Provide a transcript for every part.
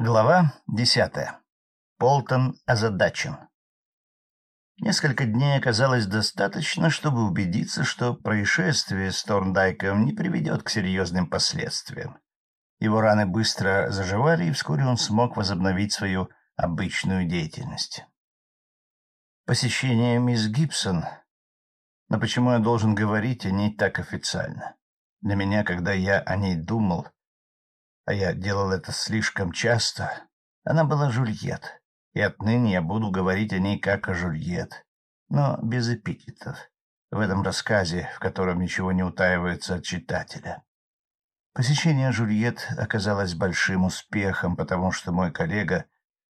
Глава десятая. Полтон озадачен. Несколько дней оказалось достаточно, чтобы убедиться, что происшествие с Торндайком не приведет к серьезным последствиям. Его раны быстро заживали, и вскоре он смог возобновить свою обычную деятельность. Посещение мисс Гибсон. Но почему я должен говорить о ней так официально? Для меня, когда я о ней думал, а я делал это слишком часто, она была Жульет, и отныне я буду говорить о ней как о Жульет, но без эпитетов, в этом рассказе, в котором ничего не утаивается от читателя. Посещение Жульет оказалось большим успехом, потому что мой коллега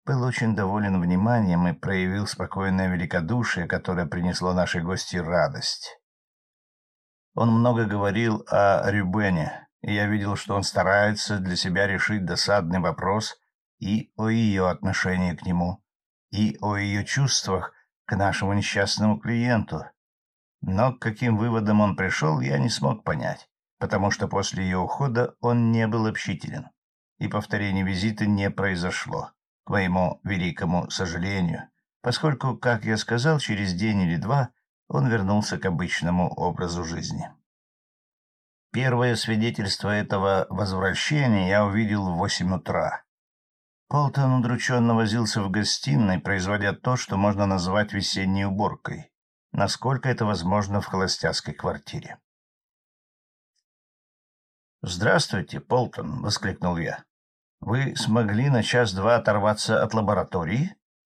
был очень доволен вниманием и проявил спокойное великодушие, которое принесло нашей гости радость. Он много говорил о Рюбене, и я видел, что он старается для себя решить досадный вопрос и о ее отношении к нему, и о ее чувствах к нашему несчастному клиенту. Но к каким выводам он пришел, я не смог понять, потому что после ее ухода он не был общителен, и повторение визита не произошло, к моему великому сожалению, поскольку, как я сказал, через день или два он вернулся к обычному образу жизни. Первое свидетельство этого возвращения я увидел в восемь утра. Полтон удрученно возился в гостиной, производя то, что можно назвать весенней уборкой, насколько это возможно в холостяцкой квартире. «Здравствуйте, Полтон!» — воскликнул я. «Вы смогли на час-два оторваться от лаборатории?»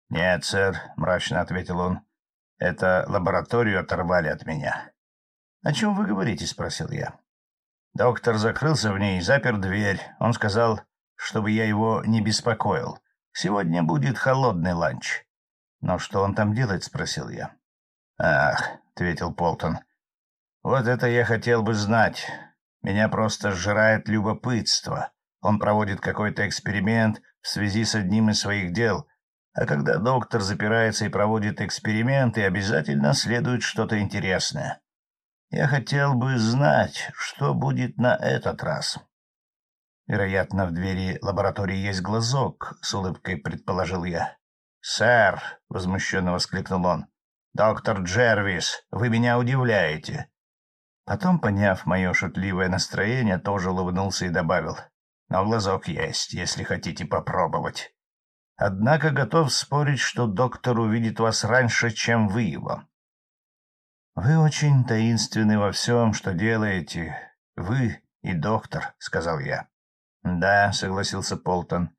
«Нет, сэр», — мрачно ответил он. «Это лабораторию оторвали от меня». «О чем вы говорите?» — спросил я. Доктор закрылся в ней и запер дверь. Он сказал, чтобы я его не беспокоил. Сегодня будет холодный ланч. «Но что он там делает?» — спросил я. «Ах», — ответил Полтон, — «вот это я хотел бы знать. Меня просто сжирает любопытство. Он проводит какой-то эксперимент в связи с одним из своих дел, а когда доктор запирается и проводит эксперименты, обязательно следует что-то интересное. Я хотел бы знать, что будет на этот раз. Вероятно, в двери лаборатории есть глазок, — с улыбкой предположил я. «Сэр!» — возмущенно воскликнул он. «Доктор Джервис, вы меня удивляете!» Потом, поняв мое шутливое настроение, тоже улыбнулся и добавил. «Но глазок есть, если хотите попробовать. Однако готов спорить, что доктор увидит вас раньше, чем вы его. «Вы очень таинственны во всем, что делаете. Вы и доктор», — сказал я. «Да», — согласился Полтон.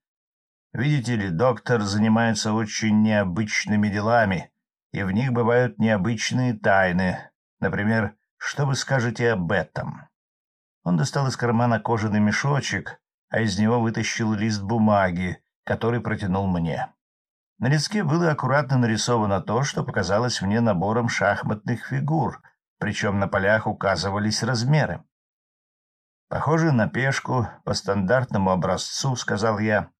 «Видите ли, доктор занимается очень необычными делами, и в них бывают необычные тайны. Например, что вы скажете об этом?» Он достал из кармана кожаный мешочек, а из него вытащил лист бумаги, который протянул мне. На листке было аккуратно нарисовано то, что показалось мне набором шахматных фигур, причем на полях указывались размеры. «Похоже на пешку по стандартному образцу», — сказал я.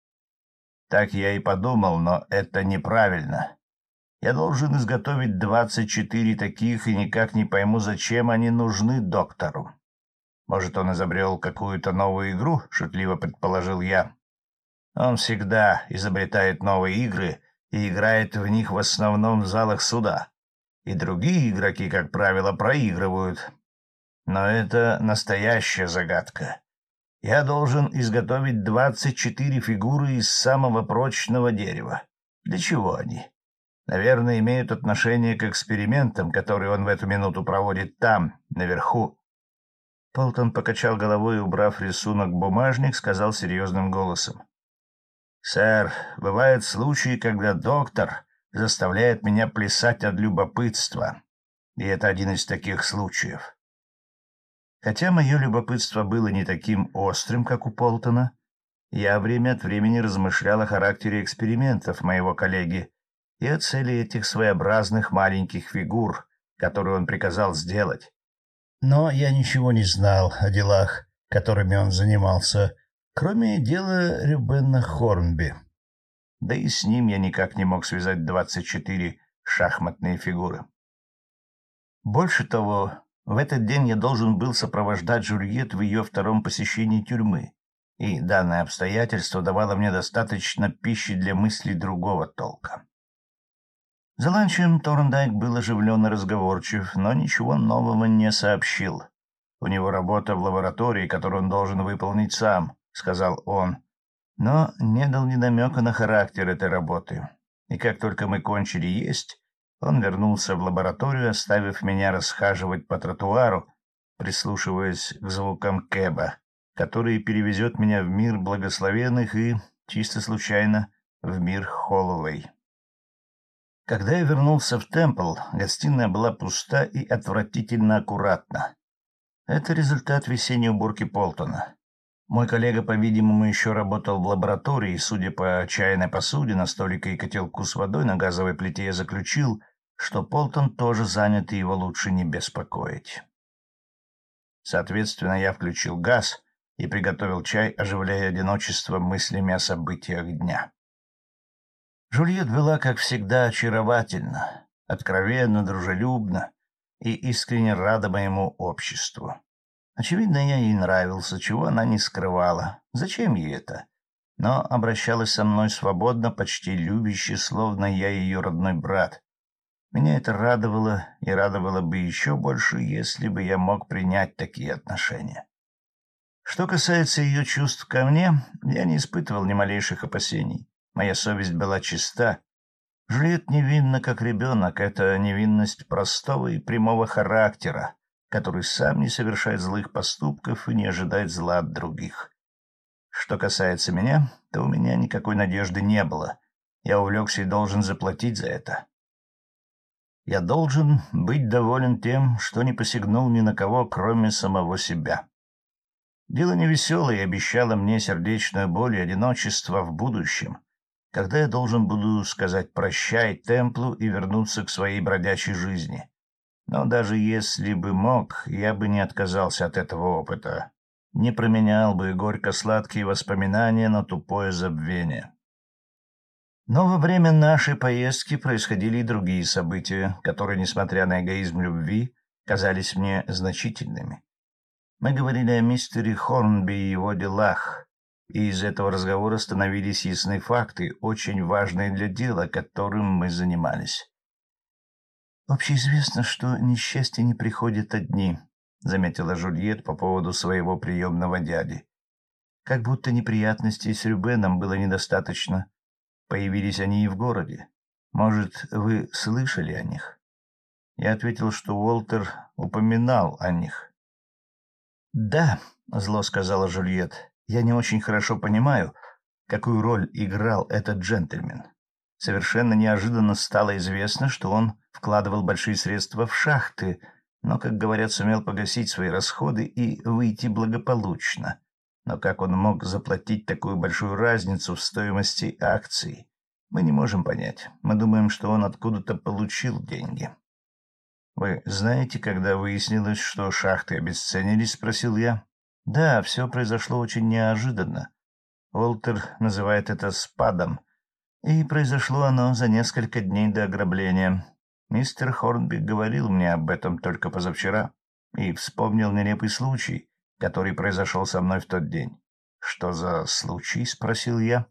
Так я и подумал, но это неправильно. Я должен изготовить двадцать четыре таких, и никак не пойму, зачем они нужны доктору. Может, он изобрел какую-то новую игру, — шутливо предположил я. Он всегда изобретает новые игры и играет в них в основном в залах суда. И другие игроки, как правило, проигрывают. Но это настоящая загадка. Я должен изготовить двадцать четыре фигуры из самого прочного дерева. Для чего они? Наверное, имеют отношение к экспериментам, которые он в эту минуту проводит там, наверху. Полтон покачал головой и, убрав рисунок бумажник, сказал серьезным голосом. «Сэр, бывают случаи, когда доктор заставляет меня плясать от любопытства, и это один из таких случаев». Хотя мое любопытство было не таким острым, как у Полтона, я время от времени размышлял о характере экспериментов моего коллеги и о цели этих своеобразных маленьких фигур, которые он приказал сделать. Но я ничего не знал о делах, которыми он занимался, кроме дела Рюбена Хорнби. Да и с ним я никак не мог связать двадцать четыре шахматные фигуры. Больше того, в этот день я должен был сопровождать Жюльет в ее втором посещении тюрьмы, и данное обстоятельство давало мне достаточно пищи для мыслей другого толка. За ланчем Торндайк был оживлен и разговорчив, но ничего нового не сообщил. «У него работа в лаборатории, которую он должен выполнить сам», — сказал он, но не дал ни намека на характер этой работы. И как только мы кончили есть, он вернулся в лабораторию, оставив меня расхаживать по тротуару, прислушиваясь к звукам Кэба, который перевезет меня в мир благословенных и, чисто случайно, в мир Холлоуэй. Когда я вернулся в Темпл, гостиная была пуста и отвратительно аккуратна. Это результат весенней уборки Полтона. Мой коллега, по-видимому, еще работал в лаборатории, судя по чайной посуде, на столике и котелку с водой на газовой плите, я заключил, что Полтон тоже занят, и его лучше не беспокоить. Соответственно, я включил газ и приготовил чай, оживляя одиночество мыслями о событиях дня. Жульет была, как всегда, очаровательна, откровенно, дружелюбна и искренне рада моему обществу. Очевидно, я ей нравился, чего она не скрывала. Зачем ей это? Но обращалась со мной свободно, почти любяще, словно я ее родной брат. Меня это радовало, и радовало бы еще больше, если бы я мог принять такие отношения. Что касается ее чувств ко мне, я не испытывал ни малейших опасений. Моя совесть была чиста. Жюльет невинна, как ребенок. Это невинность простого и прямого характера, который сам не совершает злых поступков и не ожидает зла от других. Что касается меня, то у меня никакой надежды не было. Я увлекся и должен заплатить за это. Я должен быть доволен тем, что не посягнул ни на кого, кроме самого себя. Дело невеселое и обещало мне сердечную боль и одиночество в будущем, когда я должен буду сказать «прощай» Темплу и вернуться к своей бродячей жизни. Но даже если бы мог, я бы не отказался от этого опыта. Не променял бы горько-сладкие воспоминания на тупое забвение. Но во время нашей поездки происходили и другие события, которые, несмотря на эгоизм любви, казались мне значительными. Мы говорили о мистере Хорнби и его делах, и из этого разговора становились ясны факты, очень важные для дела, которым мы занимались. «Общеизвестно, что несчастья не приходят одни», — заметила Жульет по поводу своего приемного дяди. «Как будто неприятностей с Рюбеном было недостаточно. Появились они и в городе. Может, вы слышали о них?» Я ответил, что Уолтер упоминал о них. «Да», — зло сказала Жульет, — «я не очень хорошо понимаю, какую роль играл этот джентльмен. Совершенно неожиданно стало известно, что он вкладывал большие средства в шахты, но, как говорят, сумел погасить свои расходы и выйти благополучно. Но как он мог заплатить такую большую разницу в стоимости акций, мы не можем понять. Мы думаем, что он откуда-то получил деньги. «Вы знаете, когда выяснилось, что шахты обесценились?» — спросил я. «Да, все произошло очень неожиданно. Уолтер называет это спадом, и произошло оно за несколько дней до ограбления. Мистер Хорнби говорил мне об этом только позавчера и вспомнил нелепый случай, который произошел со мной в тот день. «Что за случай?» — спросил я.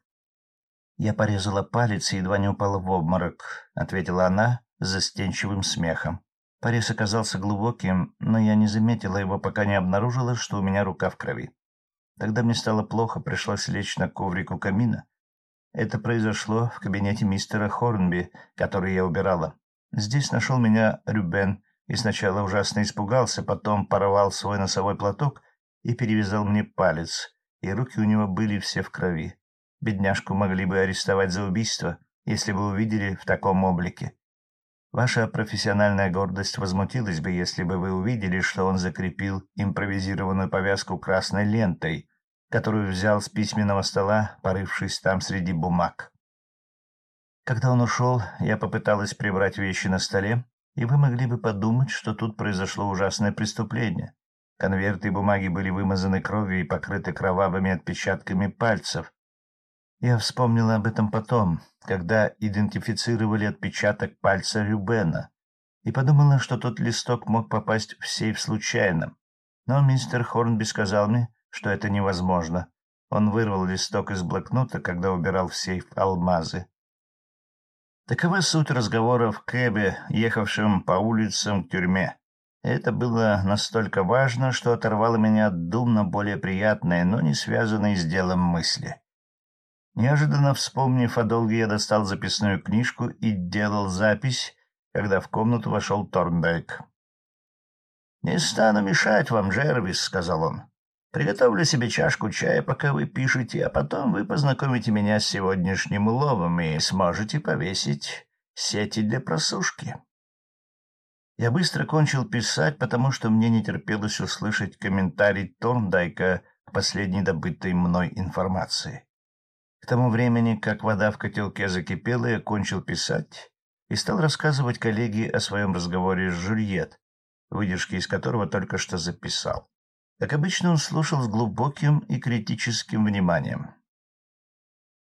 «Я порезала палец и едва не упала в обморок», — ответила она застенчивым смехом. Порез оказался глубоким, но я не заметила его, пока не обнаружила, что у меня рука в крови. Тогда мне стало плохо, пришлось лечь на коврик у камина это произошло в кабинете мистера Хорнби, который я убирала. Здесь нашел меня Рюбен и сначала ужасно испугался, потом порвал свой носовой платок и перевязал мне палец, и руки у него были все в крови. Бедняжку могли бы арестовать за убийство, если бы увидели в таком облике. Ваша профессиональная гордость возмутилась бы, если бы вы увидели, что он закрепил импровизированную повязку красной лентой которую взял с письменного стола, порывшись там среди бумаг. Когда он ушел, я попыталась прибрать вещи на столе, и вы могли бы подумать, что тут произошло ужасное преступление. Конверты и бумаги были вымазаны кровью и покрыты кровавыми отпечатками пальцев. Я вспомнила об этом потом, когда идентифицировали отпечаток пальца Рюбена, и подумала, что тот листок мог попасть в сейф случайно. Но мистер Хорнби сказал мне, что это невозможно. Он вырвал листок из блокнота, когда убирал в сейф алмазы. Такова суть разговора в кэбе, ехавшем по улицам к тюрьме. Это было настолько важно, что оторвало меня от дум на более приятные, но не связанные с делом мысли. Неожиданно вспомнив о долге, я достал записную книжку и делал запись, когда в комнату вошел Торндайк. «Не стану мешать вам, Джервис», — сказал он. Приготовлю себе чашку чая, пока вы пишете, а потом вы познакомите меня с сегодняшним уловом и сможете повесить сети для просушки. Я быстро кончил писать, потому что мне не терпелось услышать комментарий Торндайка к последней добытой мной информации. К тому времени, как вода в котелке закипела, я кончил писать и стал рассказывать коллеге о своем разговоре с Жюльет, выдержки из которого только что записал. Как обычно, он слушал с глубоким и критическим вниманием.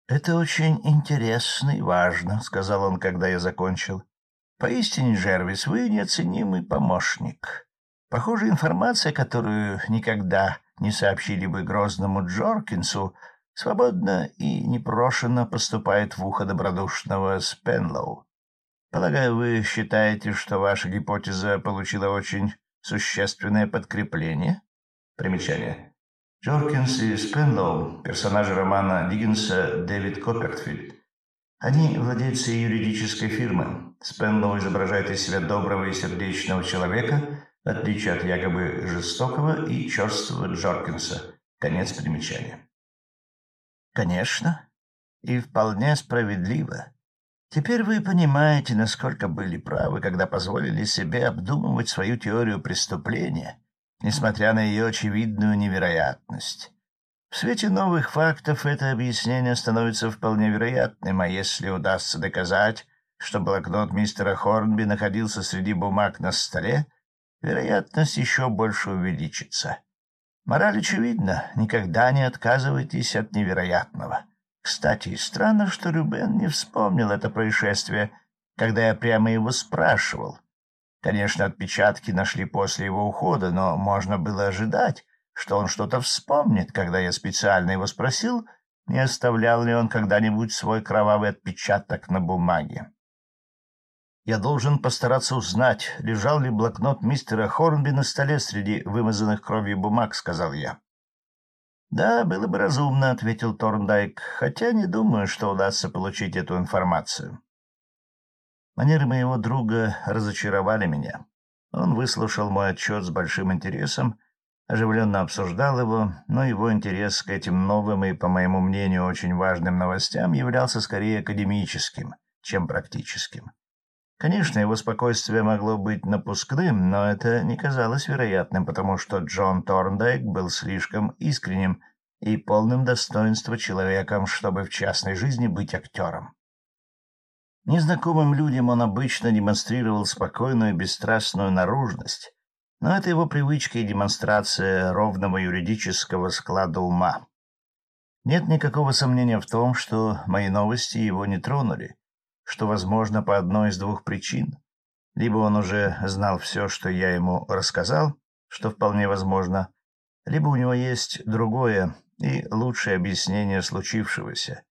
«Это очень интересно и важно», — сказал он, когда я закончил. «Поистине, Джервис, вы неоценимый помощник. Похоже, информация, которую никогда не сообщили бы грозному Джоркинсу, свободно и непрошенно поступает в ухо добродушного Спенлоу. Полагаю, вы считаете, что ваша гипотеза получила очень существенное подкрепление?» Примечание. Джоркинс и Спенлоу, персонажи романа Диггинса Дэвид Коппертфильд. Они владельцы юридической фирмы. Спенлоу изображает из себя доброго и сердечного человека, в отличие от якобы жестокого и черствого Джоркинса. Конец примечания. Конечно, и вполне справедливо. Теперь вы понимаете, насколько были правы, когда позволили себе обдумывать свою теорию преступления несмотря на ее очевидную невероятность. В свете новых фактов это объяснение становится вполне вероятным, а если удастся доказать, что блокнот мистера Хорнби находился среди бумаг на столе, вероятность еще больше увеличится. Мораль очевидна, никогда не отказывайтесь от невероятного. Кстати, странно, что Рюбен не вспомнил это происшествие, когда я прямо его спрашивал. Конечно, отпечатки нашли после его ухода, но можно было ожидать, что он что-то вспомнит, когда я специально его спросил, не оставлял ли он когда-нибудь свой кровавый отпечаток на бумаге. Я должен постараться узнать, лежал ли блокнот мистера Хорнби на столе среди вымазанных кровью бумаг, — сказал я. — Да, было бы разумно, — ответил Торндайк, — хотя не думаю, что удастся получить эту информацию. Манеры моего друга разочаровали меня. Он выслушал мой отчет с большим интересом, оживленно обсуждал его, но его интерес к этим новым и, по моему мнению, очень важным новостям являлся скорее академическим, чем практическим. Конечно, его спокойствие могло быть напускным, но это не казалось вероятным, потому что Джон Торндайк был слишком искренним и полным достоинства человеком, чтобы в частной жизни быть актером. Незнакомым людям он обычно демонстрировал спокойную бесстрастную наружность, но это его привычка и демонстрация ровного юридического склада ума. Нет никакого сомнения в том, что мои новости его не тронули, что, возможно, по одной из двух причин. Либо он уже знал все, что я ему рассказал, что вполне возможно, либо у него есть другое и лучшее объяснение случившегося,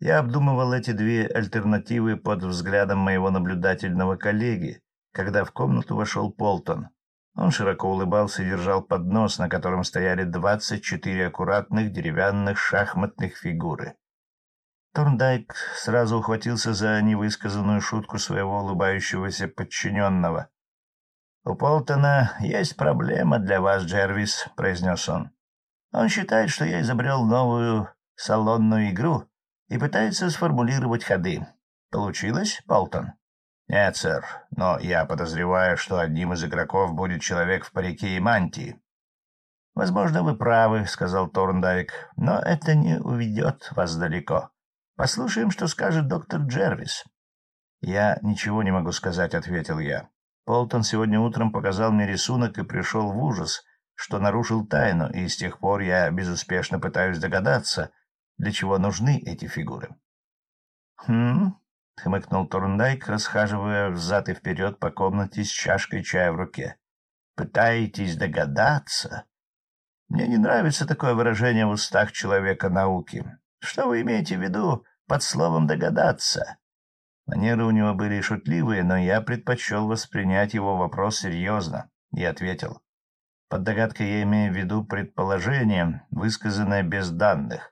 я обдумывал эти две альтернативы под взглядом моего наблюдательного коллеги, когда в комнату вошел Полтон. Он широко улыбался и держал поднос, на котором стояли двадцать четыре аккуратных деревянных шахматных фигуры. Торндайк сразу ухватился за невысказанную шутку своего улыбающегося подчиненного. — У Полтона есть проблема для вас, Джервис, — произнес он. — Он считает, что я изобрел новую салонную игру — и пытается сформулировать ходы. Получилось, Полтон? Нет, сэр, но я подозреваю, что одним из игроков будет человек в парике и мантии. Возможно, вы правы, сказал Торндайк, но это не уведет вас далеко. Послушаем, что скажет доктор Джервис. Я ничего не могу сказать, ответил я. Полтон сегодня утром показал мне рисунок и пришел в ужас, что нарушил тайну, и с тех пор я безуспешно пытаюсь догадаться, для чего нужны эти фигуры. «Хм...» — хмыкнул Торндайк, расхаживая взад и вперед по комнате с чашкой чая в руке. «Пытаетесь догадаться?» Мне не нравится такое выражение в устах человека науки. Что вы имеете в виду под словом «догадаться»?» Манеры у него были шутливые, но я предпочел воспринять его вопрос серьезно и ответил. Под догадкой я имею в виду предположение, высказанное без данных.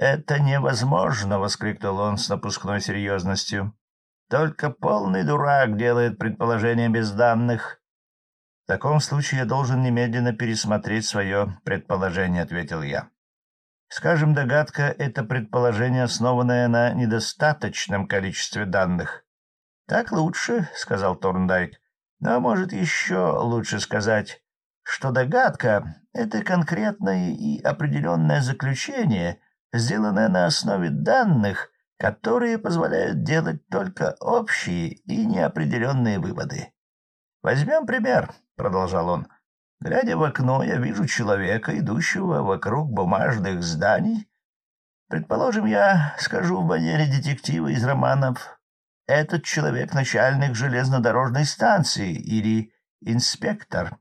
«Это невозможно!» — воскликнул он с напускной серьезностью. «Только полный дурак делает предположение без данных». «В таком случае я должен немедленно пересмотреть свое предположение», — ответил я. Скажем, догадка — это предположение, основанное на недостаточном количестве данных. — Так лучше, — сказал Торндайк. — Но может еще лучше сказать, что догадка — это конкретное и определенное заключение, сделанное на основе данных, которые позволяют делать только общие и неопределенные выводы. «Возьмем пример», — продолжал он. Глядя в окно, я вижу человека, идущего вокруг бумажных зданий. Предположим, я скажу в манере детектива из романов. Этот человек — начальник железнодорожной станции или инспектор.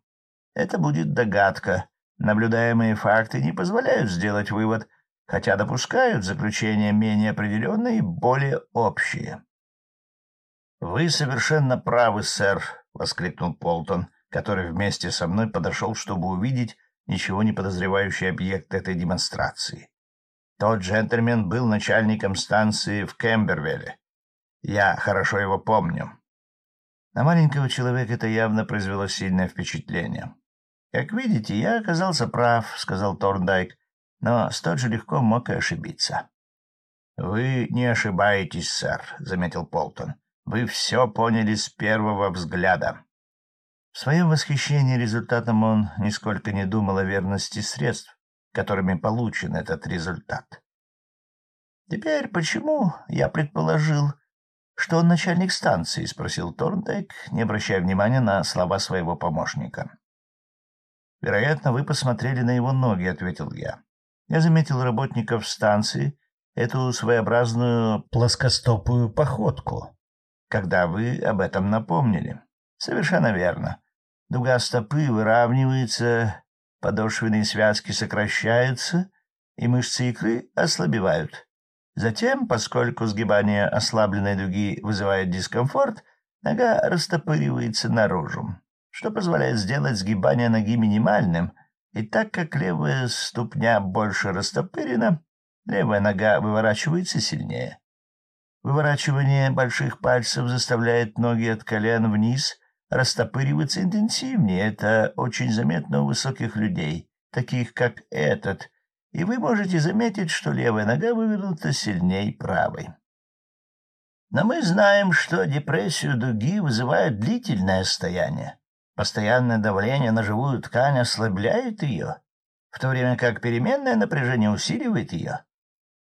Это будет догадка. Наблюдаемые факты не позволяют сделать вывод, хотя допускают заключения менее определенные и более общие. — Вы совершенно правы, сэр, — воскликнул Полтон. — который вместе со мной подошел, чтобы увидеть ничего не подозревающий объект этой демонстрации. Тот джентльмен был начальником станции в Кембервелле. Я хорошо его помню. На маленького человека это явно произвело сильное впечатление. «Как видите, я оказался прав», — сказал Торндайк, «но столь же легко мог и ошибиться». «Вы не ошибаетесь, сэр», — заметил Полтон. «Вы все поняли с первого взгляда. В своем восхищении результатом он нисколько не думал о верности средств, которыми получен этот результат. «Теперь почему я предположил, что он начальник станции?» — спросил Торндайк, не обращая внимания на слова своего помощника. «Вероятно, вы посмотрели на его ноги», — ответил я. «Я заметил работников станции эту своеобразную плоскостопую походку, когда вы об этом напомнили». «Совершенно верно. Дуга стопы выравнивается, подошвенные связки сокращаются, и мышцы икры ослабевают. Затем, поскольку сгибание ослабленной дуги вызывает дискомфорт, нога растопыривается наружу, что позволяет сделать сгибание ноги минимальным, и так как левая ступня больше растопырена, левая нога выворачивается сильнее. Выворачивание больших пальцев заставляет ноги от колен вниз растопыриваться интенсивнее. Это очень заметно у высоких людей, таких как этот, и вы можете заметить, что левая нога вывернута сильнее правой. Но мы знаем, что депрессию дуги вызывает длительное стояние. Постоянное давление на живую ткань ослабляет ее, в то время как переменное напряжение усиливает ее.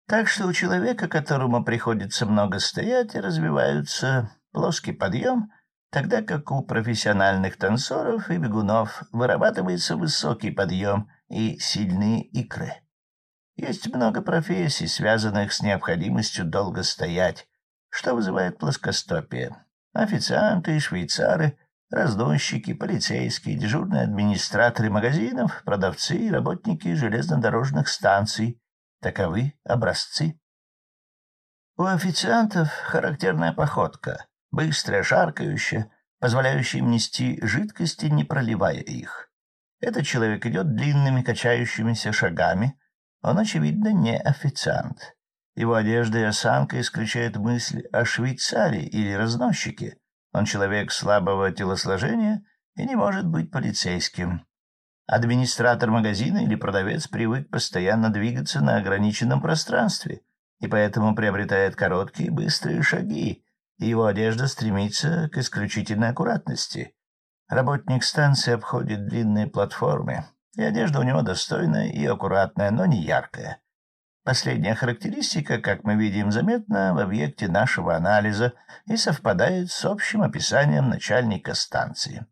Так что у человека, которому приходится много стоять, развиваются плоский подъем — тогда как у профессиональных танцоров и бегунов вырабатывается высокий подъем и сильные икры. Есть много профессий, связанных с необходимостью долго стоять, что вызывает плоскостопие. Официанты, швейцары, разносчики, полицейские, дежурные администраторы магазинов, продавцы и работники железнодорожных станций. Таковы образцы. У официантов характерная походка — быстрая, шаркающая, позволяющая им нести жидкости, не проливая их. Этот человек идет длинными качающимися шагами. Он, очевидно, не официант. Его одежда и осанка исключают мысль о Швейцарии или разносчике. Он человек слабого телосложения и не может быть полицейским. Администратор магазина или продавец привык постоянно двигаться на ограниченном пространстве и поэтому приобретает короткие быстрые шаги, и его одежда стремится к исключительной аккуратности. Работник станции обходит длинные платформы, и одежда у него достойная и аккуратная, но не яркая. Последняя характеристика, как мы видим, заметна в объекте нашего анализа и совпадает с общим описанием начальника станции.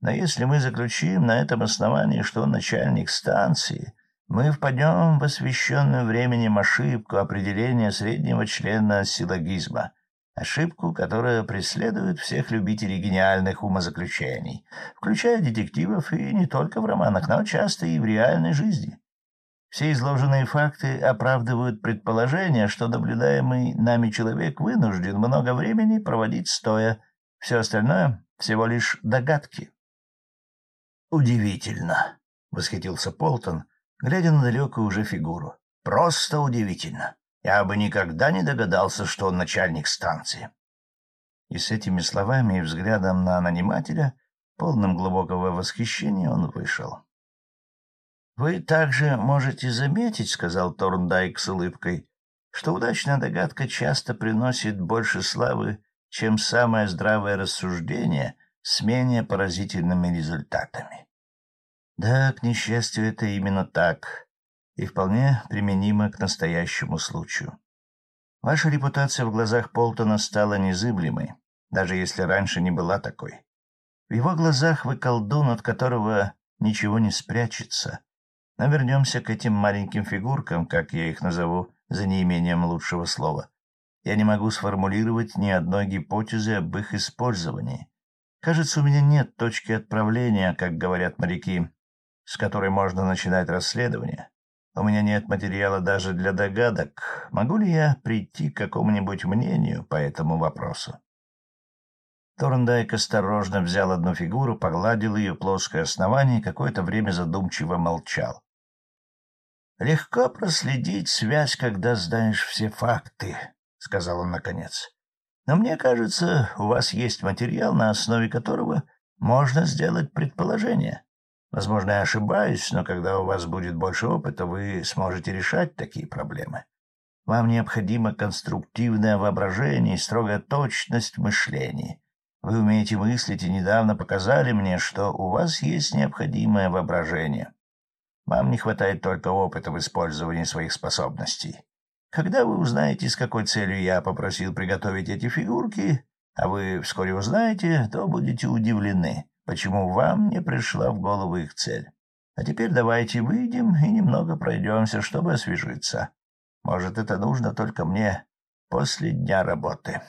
Но если мы заключим на этом основании, что он начальник станции, мы впадем в освещенную временем ошибку определения среднего члена силлогизма — Ошибку, которая преследует всех любителей гениальных умозаключений, включая детективов и не только в романах, но часто и в реальной жизни. Все изложенные факты оправдывают предположение, что наблюдаемый нами человек вынужден много времени проводить стоя. Все остальное — всего лишь догадки. «Удивительно!» — восхитился Полтон, глядя на далекую уже фигуру. «Просто удивительно! Я бы никогда не догадался, что он начальник станции». И с этими словами и взглядом на нанимателя, полным глубокого восхищения, он вышел. «Вы также можете заметить, — сказал Торндайк с улыбкой, — что удачная догадка часто приносит больше славы, чем самое здравое рассуждение с менее поразительными результатами. Да, к несчастью, это именно так, и вполне применимо к настоящему случаю. Ваша репутация в глазах Полтона стала незыблемой, даже если раньше не была такой. В его глазах вы колдун, от которого ничего не спрячется, но вернемся к этим маленьким фигуркам, как я их назову, за неимением лучшего слова. Я не могу сформулировать ни одной гипотезы об их использовании. Кажется, у меня нет точки отправления, как говорят моряки, с которой можно начинать расследование. У меня нет материала даже для догадок. Могу ли я прийти к какому-нибудь мнению по этому вопросу? Торндайк осторожно взял одну фигуру, погладил ее плоское основание и какое-то время задумчиво молчал. Легко проследить связь, когда знаешь все факты, — сказал он наконец. Но мне кажется, у вас есть материал, на основе которого можно сделать предположение. Возможно, я ошибаюсь, но когда у вас будет больше опыта, вы сможете решать такие проблемы. Вам необходимо конструктивное воображение и строгая точность в мышлении. Вы умеете мыслить и недавно показали мне, что у вас есть необходимое воображение. Вам не хватает только опыта в использовании своих способностей. Когда вы узнаете, с какой целью я попросил приготовить эти фигурки, а вы вскоре узнаете, то будете удивлены, почему вам не пришла в голову их цель. А теперь давайте выйдем и немного пройдемся, чтобы освежиться. Может, это нужно только мне после дня работы.